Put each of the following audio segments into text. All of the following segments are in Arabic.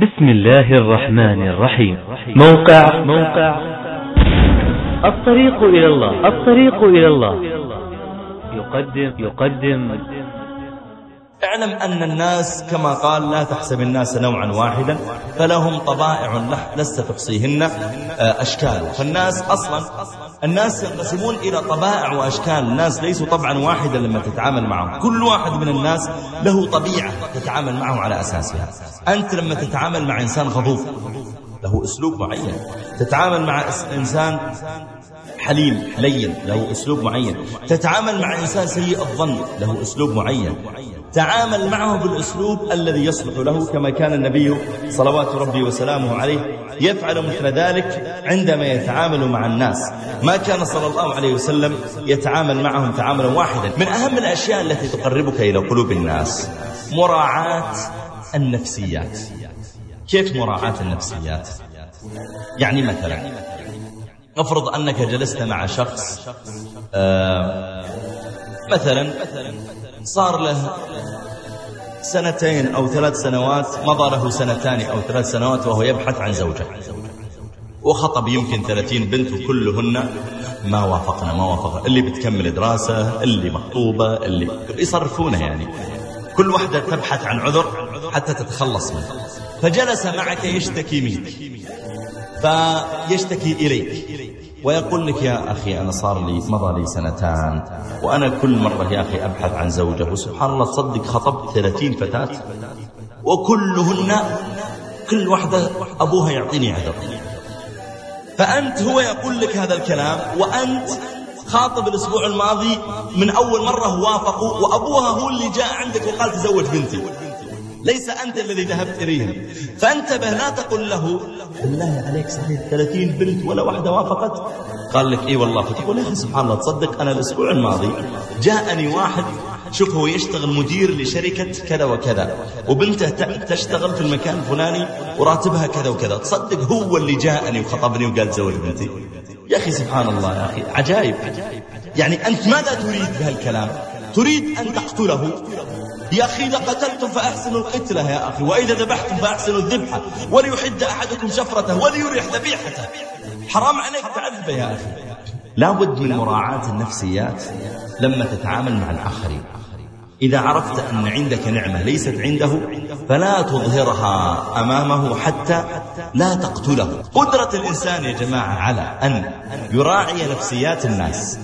بسم الله الرحمن الرحيم. موقع. موقع. الطريق إلى الله. الطريق إلى الله. يقدم يقدم. اعلم أن الناس كما قال لا تحسب الناس نوعا واحدا فلهم طبائع لست تحصيهن آه، أشكال. فالناس أصلا الناس ينقسمون إلى طبائع وأشكال. الناس ليسوا طبعا واحدا لما تتعامل معهم. كل واحد من الناس له طبيعة تتعامل معه على أساسها. أنت لما تتعامل مع إنسان غضوب له أسلوب معين. تتعامل مع إنسان حليم لين له أسلوب معين. تتعامل مع إنسان سيء الظن له أسلوب معين. تعامل معه بالأسلوب الذي يصلح له كما كان النبي صلوات ربي وسلامه عليه يفعل مثل ذلك عندما يتعامل مع الناس. ما كان صلى الله عليه وسلم يتعامل معهم تعاملا واحدا. من أهم الأشياء التي تقربك إلى قلوب الناس مراعاة النفسيات. كيف مراعاة النفسيات؟ يعني مثلا افرض أنك جلست مع شخص آه مثلا صار له سنتين أو ثلاث سنوات مضى له سنتان أو ثلاث سنوات وهو يبحث عن زوجة. وخطب يمكن ثلاثين بنت وكلهن ما وافقنا ما وافقنا. اللي بتكمل دراسة اللي مخطوبة اللي يصرفونه يعني. كل واحدة تبحث عن عذر حتى تتخلص منه. فجلس معك يشتكي منك. فيشتكي إليك. ويقول لك يا أخي أنا صار لي مضى لي سنتان وأنا كل مرة يا أخي أبحث عن زوجة وسبحان الله تصدق خطبت ثلاثين فتاة وكلهن كل واحدة أبوها يعطيني عذر. فأنت هو يقول لك هذا الكلام وأنت خاطب الأسبوع الماضي من أول مرة وافقوا وأبوها هو اللي جاء عندك وقال تزوج بنتي. ليس أنت الذي ذهبت إليهم فانتبه لا تقل له بالله عليك صحيح 30 بنت ولا واحدة وافقت. قال لك إي والله فتقول يا أخي سبحان الله تصدق أنا الأسبوع الماضي جاءني واحد شوف هو يشتغل مدير لشركة كذا وكذا وبنته تشتغل في المكان الفلاني وراتبها كذا وكذا تصدق هو اللي جاءني وخطبني وقال تزوج بنتي. يا أخي سبحان الله يا أخي عجائب يعني أنت ماذا تريد بهالكلام؟ تريد أن تقتله؟ يا أخي إذا قتلتم فأحسنوا القتلة يا أخي وإذا ذبحتم فأحسنوا الذبحة وليحد أحدكم شفرته وليريح ذبيحته. حرام عليك تعذبه يا أخي. لابد من مراعاة النفسيات لما تتعامل مع الآخرين. إذا عرفت أن عندك نعمة ليست عنده فلا تظهرها أمامه حتى لا تقتله. قدرة الإنسان يا جماعة على أن يراعي نفسيات الناس.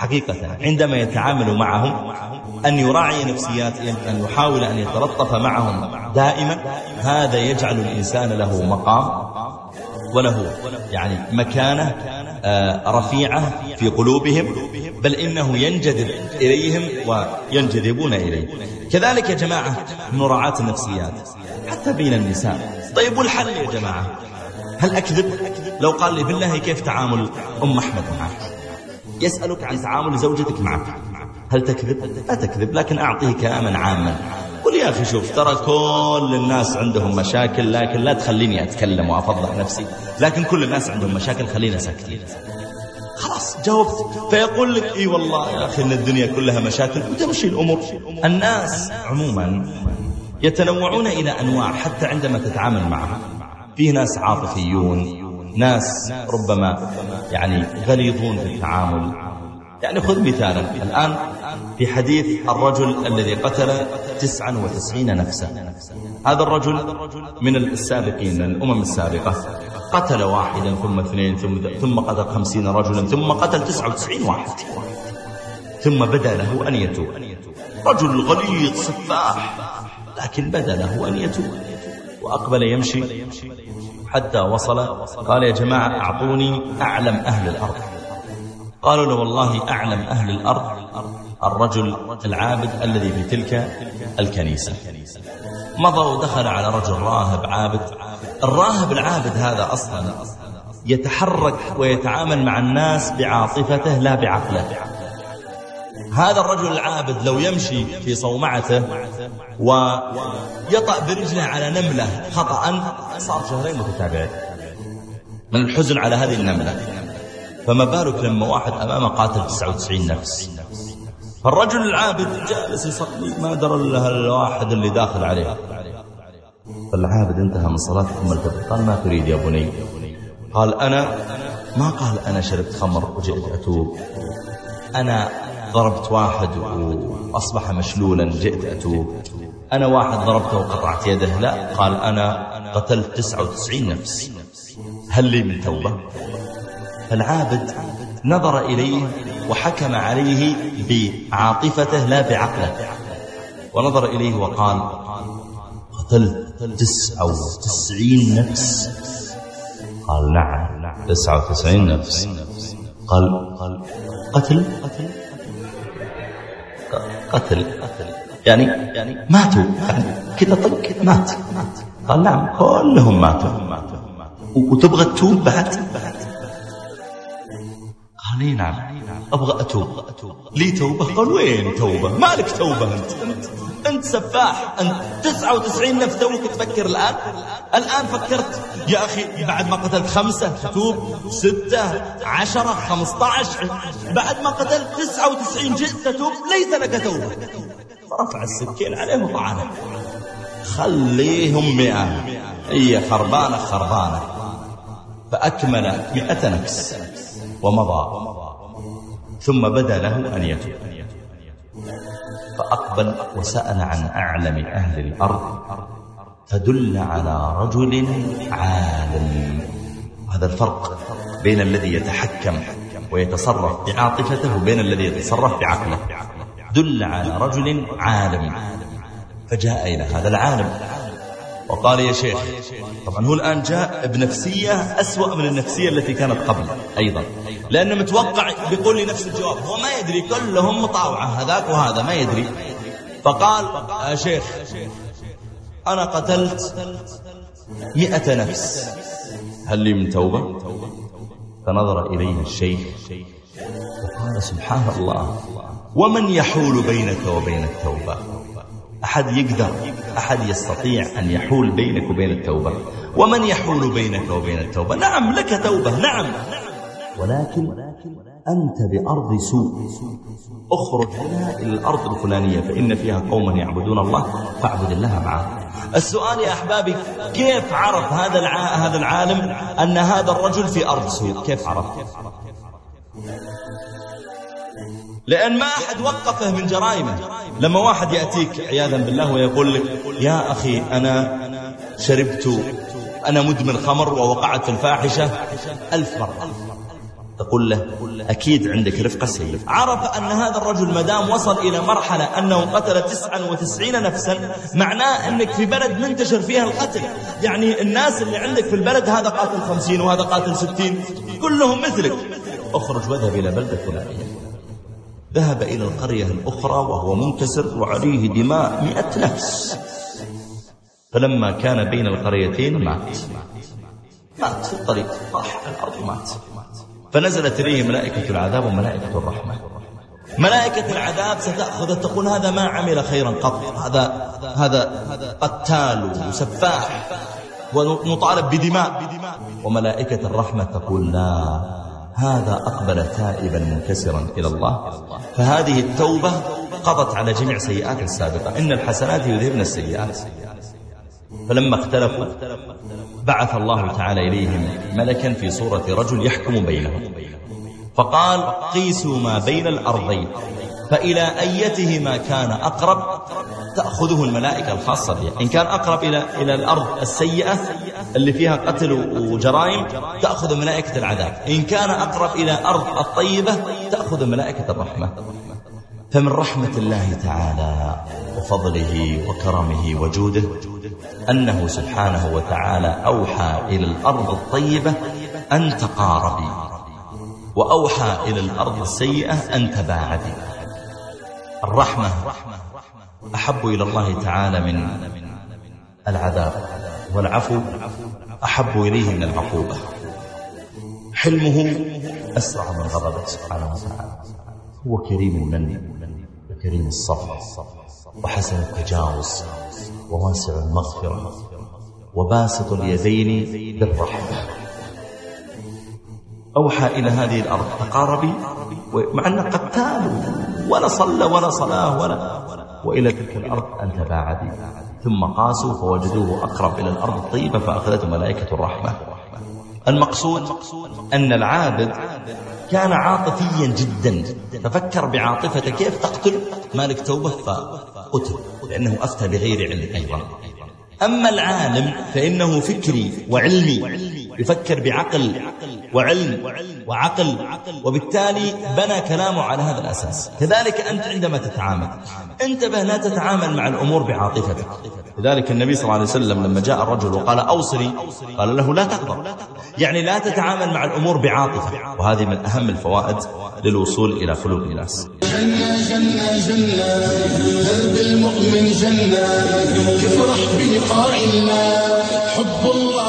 حقيقة عندما يتعامل معهم أن يراعي نفسيات أن يحاول أن يتلطف معهم دائما هذا يجعل الإنسان له مقام وله يعني مكانة آه، رفيعة في قلوبهم بل إنه ينجذب إليهم وينجذبون إليه. كذلك يا جماعة مراعاة النفسيات حتى بين النساء. طيب والحل يا جماعة؟ هل أكذب؟ لو قال لي بالله كيف تعامل أم أحمد معك؟ يسألك عن تعامل زوجتك معك. هل تكذب؟ لا تكذب لكن أعطيه كلاما عاما قل يا أخي شوف ترى كل الناس عندهم مشاكل لكن لا تخليني أتكلم وأفضح نفسي. لكن كل الناس عندهم مشاكل خلينا ساكتين. خلاص جاوبت. فيقول لك إي والله يا أخي إن الدنيا كلها مشاكل وتمشي الأمور. الناس عموما يتنوعون إلى أنواع حتى عندما تتعامل معهم فيه ناس عاطفيون ناس ربما يعني غليظون في التعامل. يعني خذ مثالا. الآن في حديث الرجل الذي قتل تسعا وتسعين نفسا. هذا الرجل من السابقين من الأمم السابقة. قتل واحدا ثم اثنين ثم, ثم قتل خمسين رجلا ثم قتل تسعة وتسعين واحد. ثم بدا له أن يتوب. رجل غليظ سفاح لكن بدا له أن يتوب. وأقبل يمشي. حتى وصل. قال يا جماعة أعطوني أعلم أهل الأرض. قالوا له والله أعلم أهل الأرض الرجل العابد الذي في تلك الكنيسة. مضى ودخل على رجل راهب عابد. الراهب العابد هذا أصلا يتحرك ويتعامل مع الناس بعاطفته لا بعقله. هذا الرجل العابد لو يمشي في صومعته ويطأ برجله على نملة خطأ صار شهرين متتابعين. من الحزن على هذه النملة. فما بالك لما واحد أمامه قاتل 99 نفس. فالرجل العابد جالس يصلي ما درى له الواحد اللي داخل عليه فالعابد انتهى من صلاته ثم التفت قال ما تريد يا بني؟ قال أنا؟ ما قال أنا شربت خمر وجئت أتوب. أنا ضربت واحد وأصبح مشلولا جئت أتوب. أنا واحد ضربته وقطعت يده. لا قال أنا قتلت 99 نفس. هل لي من توبة؟ فالعابد نظر إليه وحكم عليه بعاطفته لا بعقله. ونظر إليه وقال قتلت تسعة وتسعين نفس. قال نعم تسعة وتسعين نفس. قال قتل؟ قتل. يعني ماتوا. كذا طق مات. قال نعم كلهم ماتوا. وتبغى تتوب بعد؟ قال نعم. أبغى اتوب لي توبة. قال وين توبة؟ مالك توبة أنت؟ أنت سفاح. أنت 99 نفس توك تفكر الآن؟ الآن فكرت. يا أخي بعد ما قتلت خمسة تتوب ستة عشرة خمسة عشر بعد ما قتلت 99 جئت تتوب ليس لك توبة. فرفع السكين عليه وطعنه خليهم مئة. هي خربانة خربانة. فأكمل مئة نفس. ومضى. ثم بدا له أن يتوب. فأقبل وسأل عن أعلم أهل الأرض فدل على رجل عالم. هذا الفرق بين الذي يتحكم ويتصرف بعاطفته وبين الذي يتصرف بعقله. دل على رجل عالم فجاء إلى هذا العالم. وقال يا شيخ طبعا هو الآن جاء بنفسية أسوأ من النفسية التي كانت قبل أيضا. لأنه متوقع بيقول لي نفس الجواب هو ما يدري كلهم مطاوعة هذاك وهذا ما يدري. فقال يا شيخ أنا قتلت مئة نفس. هل لي من توبة؟ فنظر إليه الشيخ وقال سبحان الله ومن يحول بينك وبين التوبة؟ أحد يقدر أحد يستطيع أن يحول بينك وبين التوبة. ومن يحول بينك وبين التوبة؟ نعم لك توبة نعم. ولكن أنت بأرض سوء. اخرج هنا إلى الأرض الفلانية فإن فيها قوما يعبدون الله فاعبد الله معه السؤال يا أحبابي كيف عرف هذا هذا العالم أن هذا الرجل في أرض سوء؟ كيف عرف لأن ما أحد وقفه من جرائمه. لما واحد يأتيك عياذا بالله ويقول لك يا أخي أنا شربت أنا مدمن خمر ووقعت في الفاحشة ألف مرة. تقول له أكيد عندك رفقة سيئة عرف أن هذا الرجل مدام وصل إلى مرحلة أنه قتل تسعا وتسعين نفسا معناه أنك في بلد منتشر فيها القتل. يعني الناس اللي عندك في البلد هذا قاتل خمسين وهذا قاتل ستين كلهم مثلك. اخرج واذهب إلى بلدة فلانية. ذهب إلى القرية الأخرى وهو منكسر وعليه دماء مئة نفس. فلما كان بين القريتين مات. مات في الطريق طاح الأرض مات فنزلت إليه ملائكة العذاب وملائكة الرحمة. ملائكة العذاب ستأخذ تقول هذا ما عمل خيرا قط هذا هذا قتال وسفاح ونطالب بدماء. وملائكة الرحمة تقول لا. هذا أقبل تائبا منكسرا إلى الله. فهذه التوبة قضت على جميع سيئات السابقة. إن الحسنات يذهبن السيئات. فلما اختلفوا بعث الله تعالى إليهم ملكا في صورة رجل يحكم بينهم. فقال قيسوا ما بين الأرضين فإلى أيتهما كان أقرب؟ تأخذه الملائكة الخاصة بها إن كان أقرب إلى إلى الأرض السيئة اللي فيها قتل وجرائم تأخذ ملائكة العذاب. إن كان أقرب إلى أرض الطيبة تأخذ ملائكة الرحمة. فمن رحمة الله تعالى وفضله وكرمه وجوده أنه سبحانه وتعالى أوحى إلى الأرض الطيبة أن تقاربي وأوحى إلى الأرض السيئة أن تباعدي. الرحمة أحب إلى الله تعالى من العذاب. والعفو أحب إليه من العقوبة. حلمه أسرع من غضبه سبحانه وتعالى. هو كريم المن وكريم الصفر وحسن التجاوز وواسع المغفرة وباسط اليدين بالرحمة. أوحى إلى هذه الأرض تقاربي مع أنه قتال ولا صلى ولا صلاة ولا وإلى تلك الأرض أن تباعدي ثم قاسوا فوجدوه أقرب إلى الأرض الطيبة فأخذته ملائكة الرحمة. المقصود أن العابد كان عاطفيا جدا. ففكر بعاطفته كيف تقتل؟ مالك توبة فقتل لأنه أفتى بغير علم أيضا. أما العالم فإنه فكري وعلمي. يفكر بعقل وعلم وعقل وبالتالي بنى كلامه على هذا الأساس. كذلك أنت عندما تتعامل انتبه لا تتعامل مع الأمور بعاطفتك. لذلك النبي صلى الله عليه وسلم لما جاء الرجل وقال أوصني قال له لا تغضب يعني لا تتعامل مع الأمور بعاطفة وهذه من أهم الفوائد للوصول إلى قلوب الناس. جنة جنة جنة درب المؤمن جنة. يفرح بلقاء الله حب الله